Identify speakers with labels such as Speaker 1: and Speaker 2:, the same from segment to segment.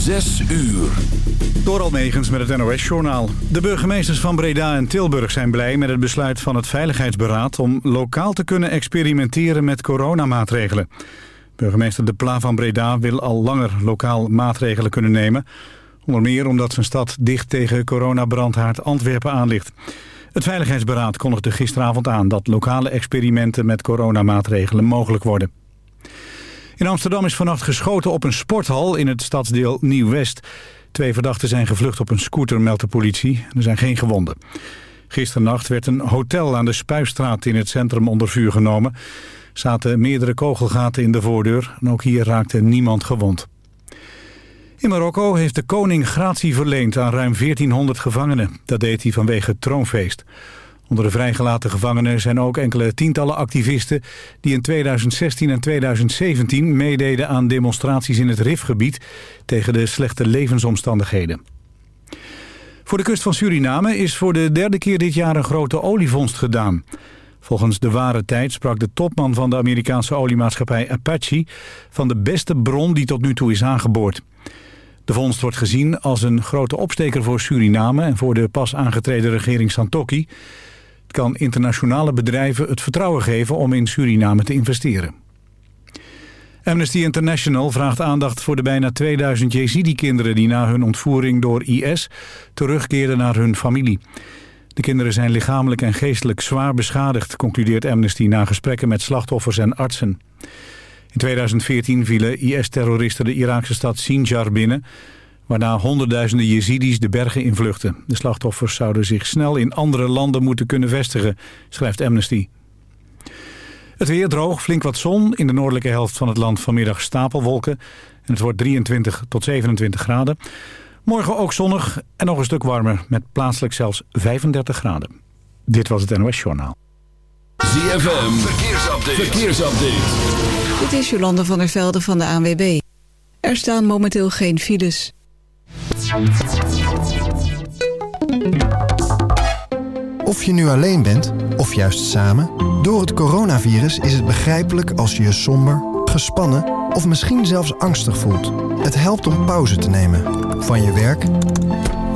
Speaker 1: Zes uur.
Speaker 2: Door Almegens met het NOS-journaal. De burgemeesters van Breda en Tilburg zijn blij met het besluit van het Veiligheidsberaad... om lokaal te kunnen experimenteren met coronamaatregelen. Burgemeester De Pla van Breda wil al langer lokaal maatregelen kunnen nemen. Onder meer omdat zijn stad dicht tegen coronabrandhaard Antwerpen aan ligt. Het Veiligheidsberaad kondigde gisteravond aan dat lokale experimenten met coronamaatregelen mogelijk worden. In Amsterdam is vannacht geschoten op een sporthal in het stadsdeel Nieuw-West. Twee verdachten zijn gevlucht op een scooter, meldt de politie. Er zijn geen gewonden. Gisternacht werd een hotel aan de Spuistraat in het centrum onder vuur genomen. Zaten meerdere kogelgaten in de voordeur en ook hier raakte niemand gewond. In Marokko heeft de koning gratie verleend aan ruim 1400 gevangenen. Dat deed hij vanwege het troonfeest. Onder de vrijgelaten gevangenen zijn ook enkele tientallen activisten... die in 2016 en 2017 meededen aan demonstraties in het Rifgebied... tegen de slechte levensomstandigheden. Voor de kust van Suriname is voor de derde keer dit jaar een grote olievondst gedaan. Volgens de ware tijd sprak de topman van de Amerikaanse oliemaatschappij Apache... van de beste bron die tot nu toe is aangeboord. De vondst wordt gezien als een grote opsteker voor Suriname... en voor de pas aangetreden regering Santokki... Kan internationale bedrijven het vertrouwen geven om in Suriname te investeren. Amnesty International vraagt aandacht voor de bijna 2000 Jezidi-kinderen... die na hun ontvoering door IS terugkeerden naar hun familie. De kinderen zijn lichamelijk en geestelijk zwaar beschadigd... concludeert Amnesty na gesprekken met slachtoffers en artsen. In 2014 vielen IS-terroristen de Iraakse stad Sinjar binnen waarna honderdduizenden Jezidis de bergen invluchten. De slachtoffers zouden zich snel in andere landen moeten kunnen vestigen, schrijft Amnesty. Het weer droog, flink wat zon. In de noordelijke helft van het land vanmiddag stapelwolken. En het wordt 23 tot 27 graden. Morgen ook zonnig en nog een stuk warmer, met plaatselijk zelfs 35 graden. Dit was het NOS Journaal.
Speaker 1: ZFM, verkeersupdate. verkeersupdate.
Speaker 3: Dit is Jolande van der Velde van de ANWB. Er staan momenteel geen files.
Speaker 4: Of je nu alleen bent, of juist samen... door het coronavirus is het begrijpelijk als je je somber, gespannen... of misschien zelfs angstig voelt. Het helpt om pauze te nemen. Van je werk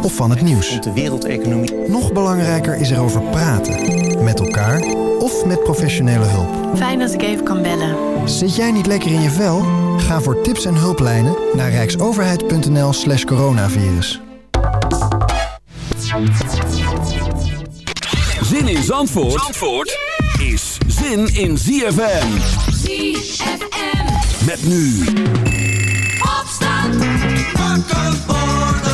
Speaker 4: of van het nieuws.
Speaker 5: De wereldeconomie.
Speaker 4: Nog belangrijker is erover praten. Met elkaar of met professionele hulp.
Speaker 6: Fijn dat ik even kan bellen.
Speaker 4: Zit jij niet lekker in je vel? Ga voor tips en hulplijnen naar rijksoverheid.nl slash coronavirus.
Speaker 1: Zin in Zandvoort, Zandvoort is zin in ZFM.
Speaker 7: ZFM.
Speaker 1: Met nu.
Speaker 7: Opstand. Wakker worden.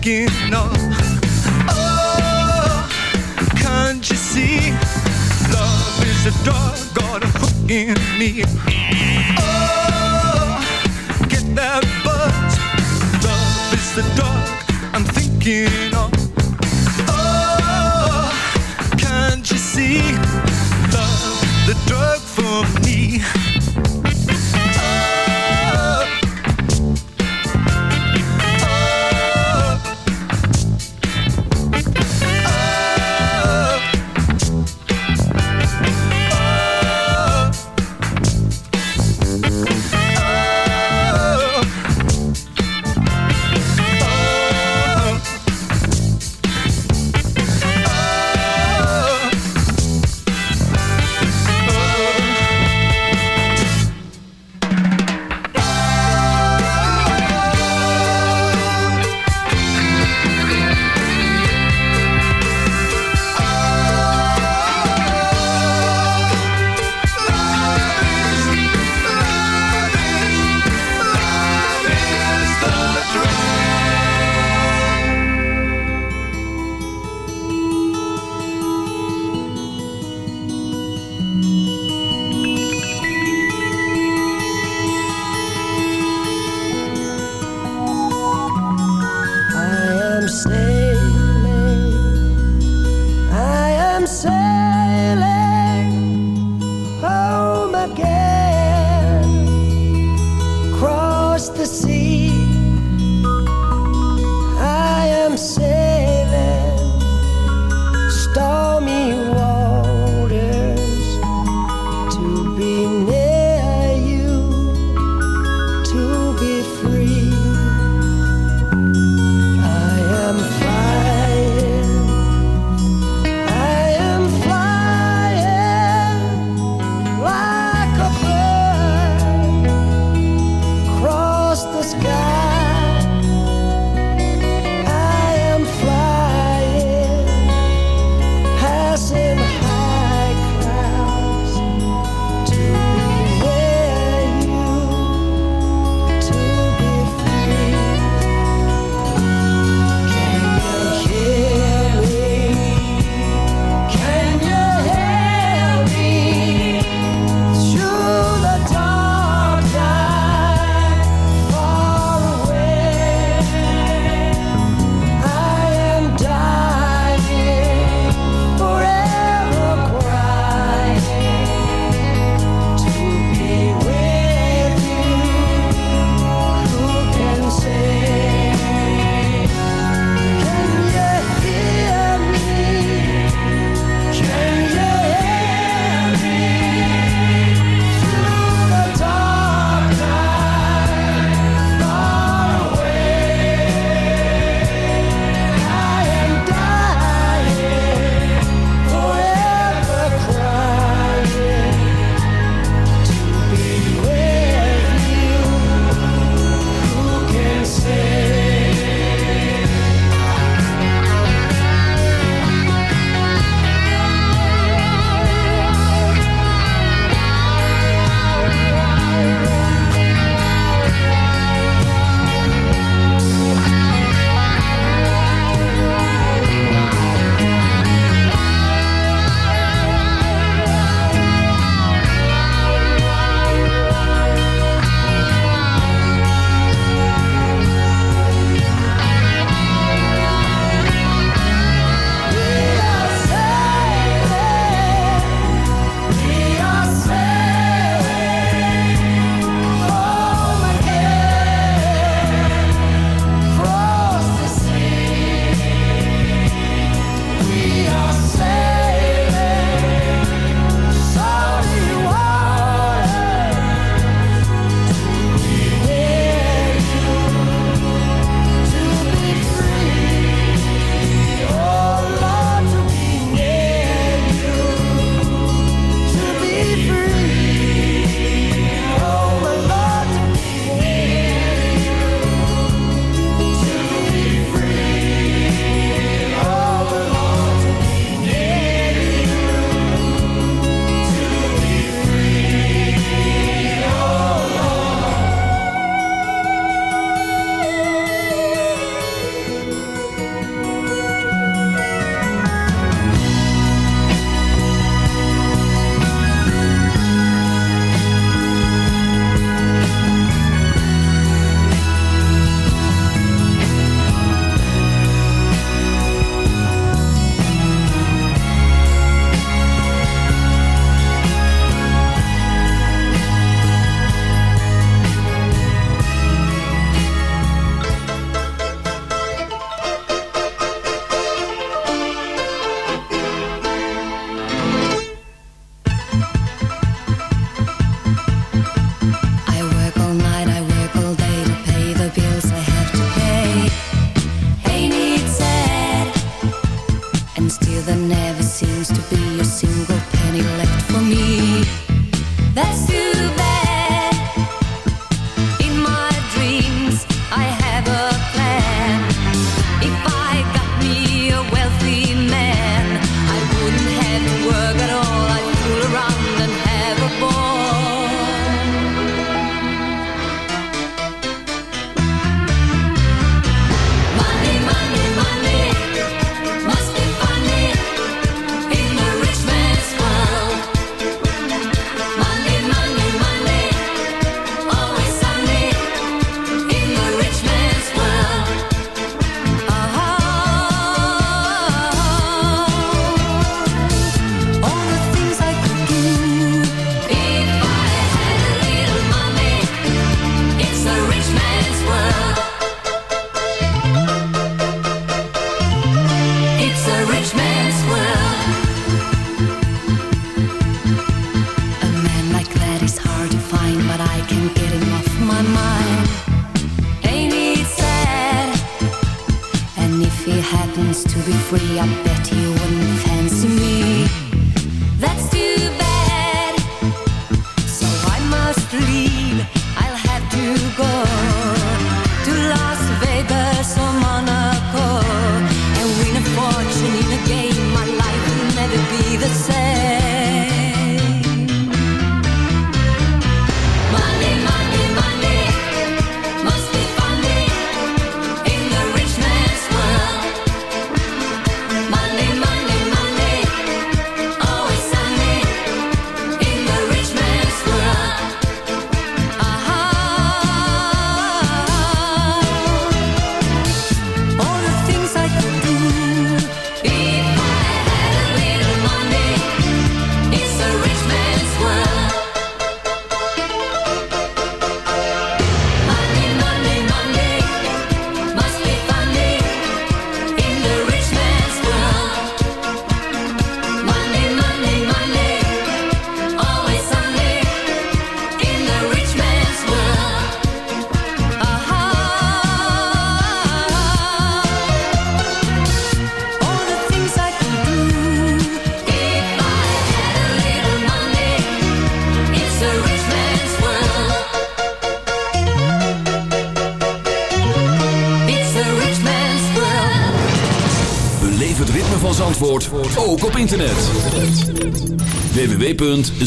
Speaker 6: skin. Oh, can't you
Speaker 8: see? Love is a dog got a hook in me. Oh, get that buzz. Love is the dog I'm thinking of. Oh, can't you see? Love the drug for me.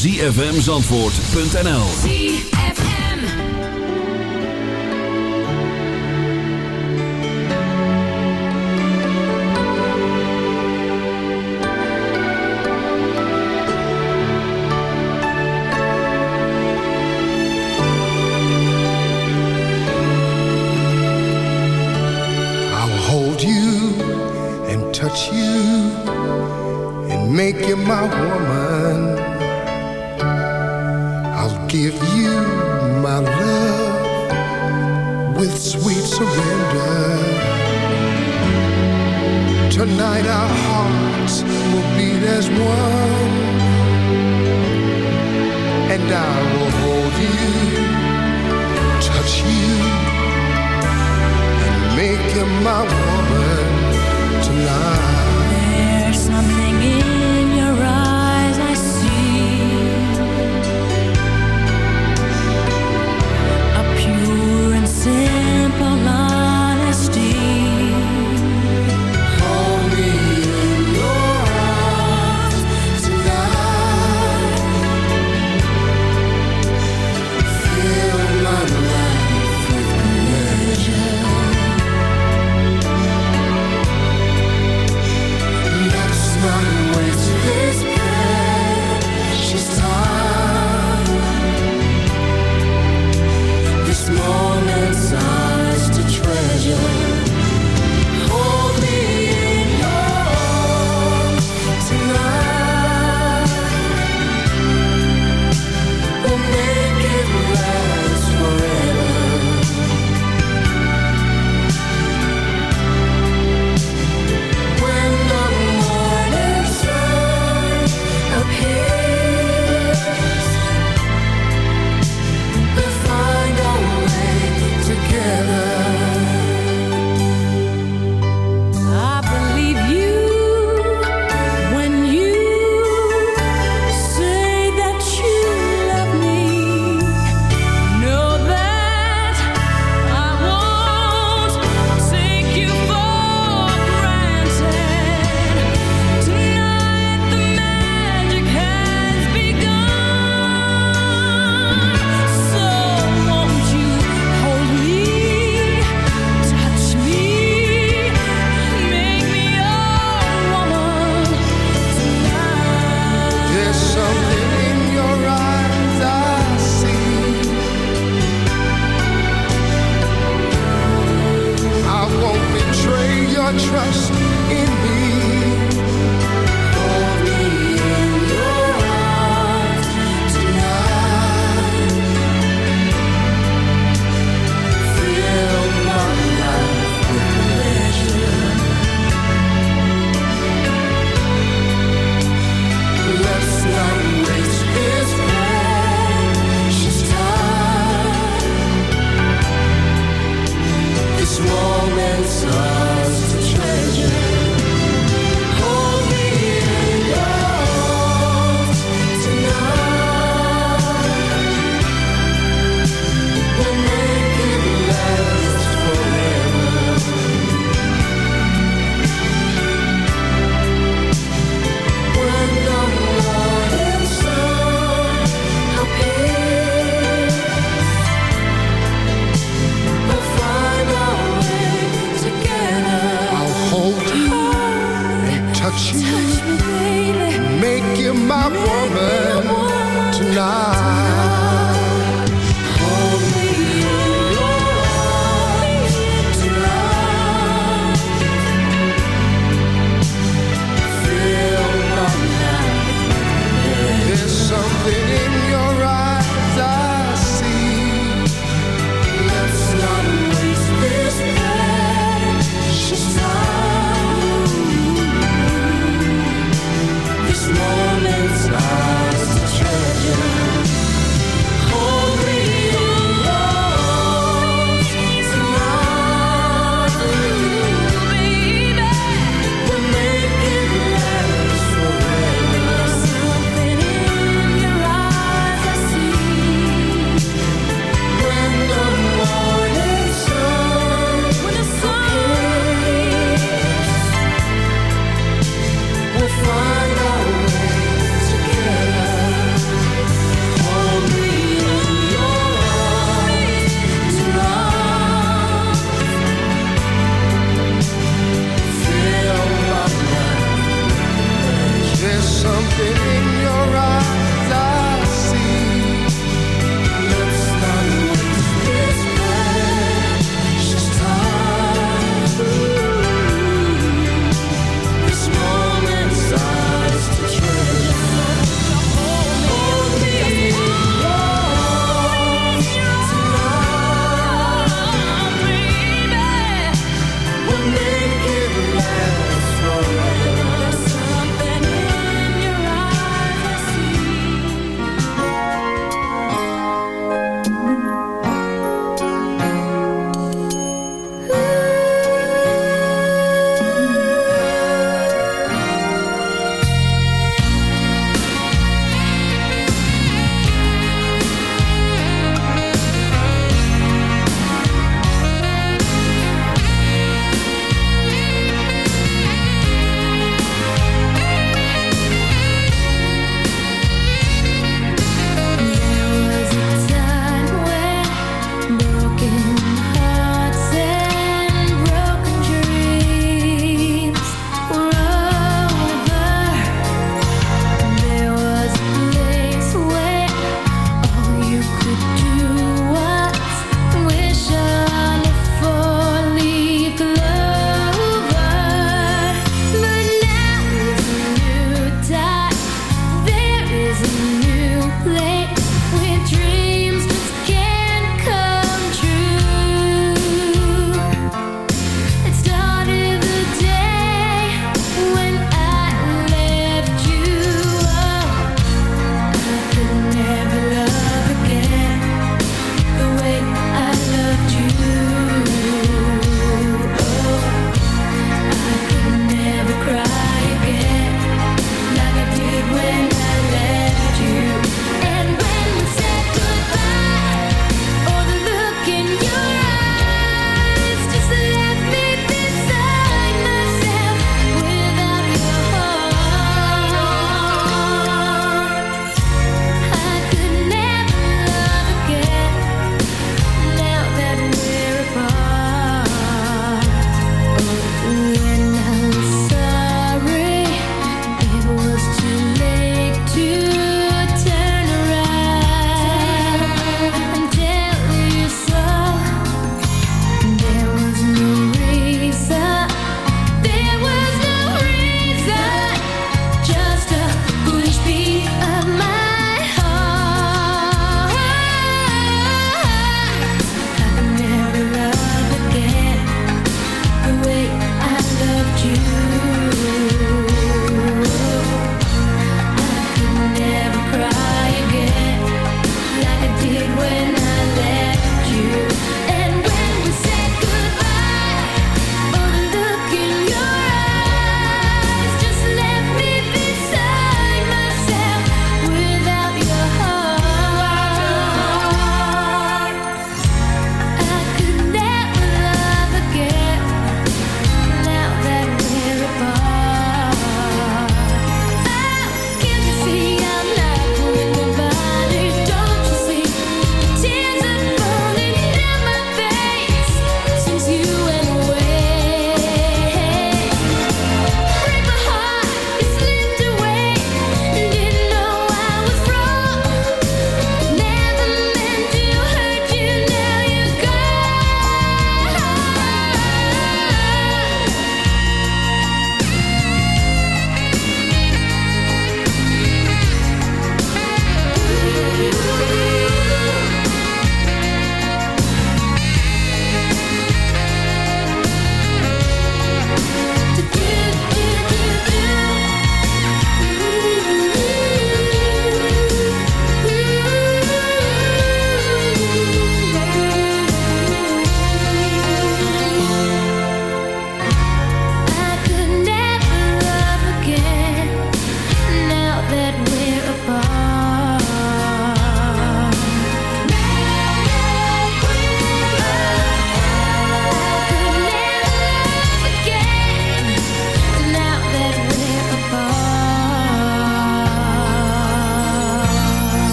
Speaker 8: zfmzandvoort.nl
Speaker 5: I
Speaker 9: will
Speaker 10: hold you, touch you, and make you my woman tonight.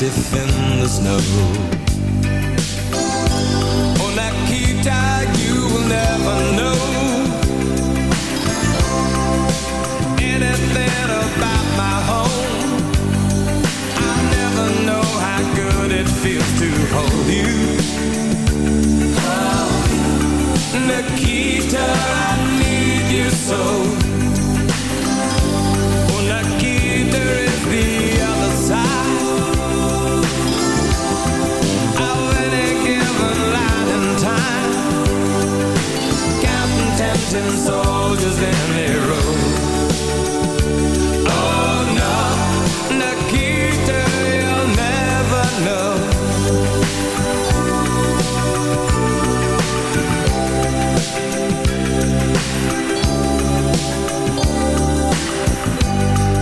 Speaker 11: Captive in the snow Oh, Nikita, you will never know Anything about my home I never know how good it feels to hold you. Oh, Nikita, I need you so. Tempting soldiers in a row. Oh no, Nikita, you'll never know.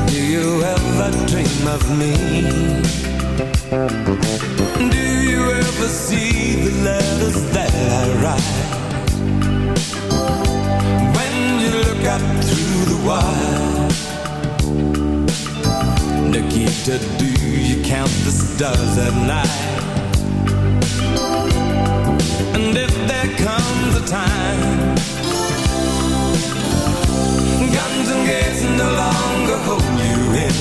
Speaker 11: Do you ever dream of me? The wire Nikita, do you count the stars at night? And if there comes a time Guns and gates no longer hold you in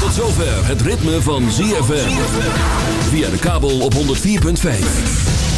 Speaker 9: Tot zover het ritme van ZFM. Via de kabel op 104.5.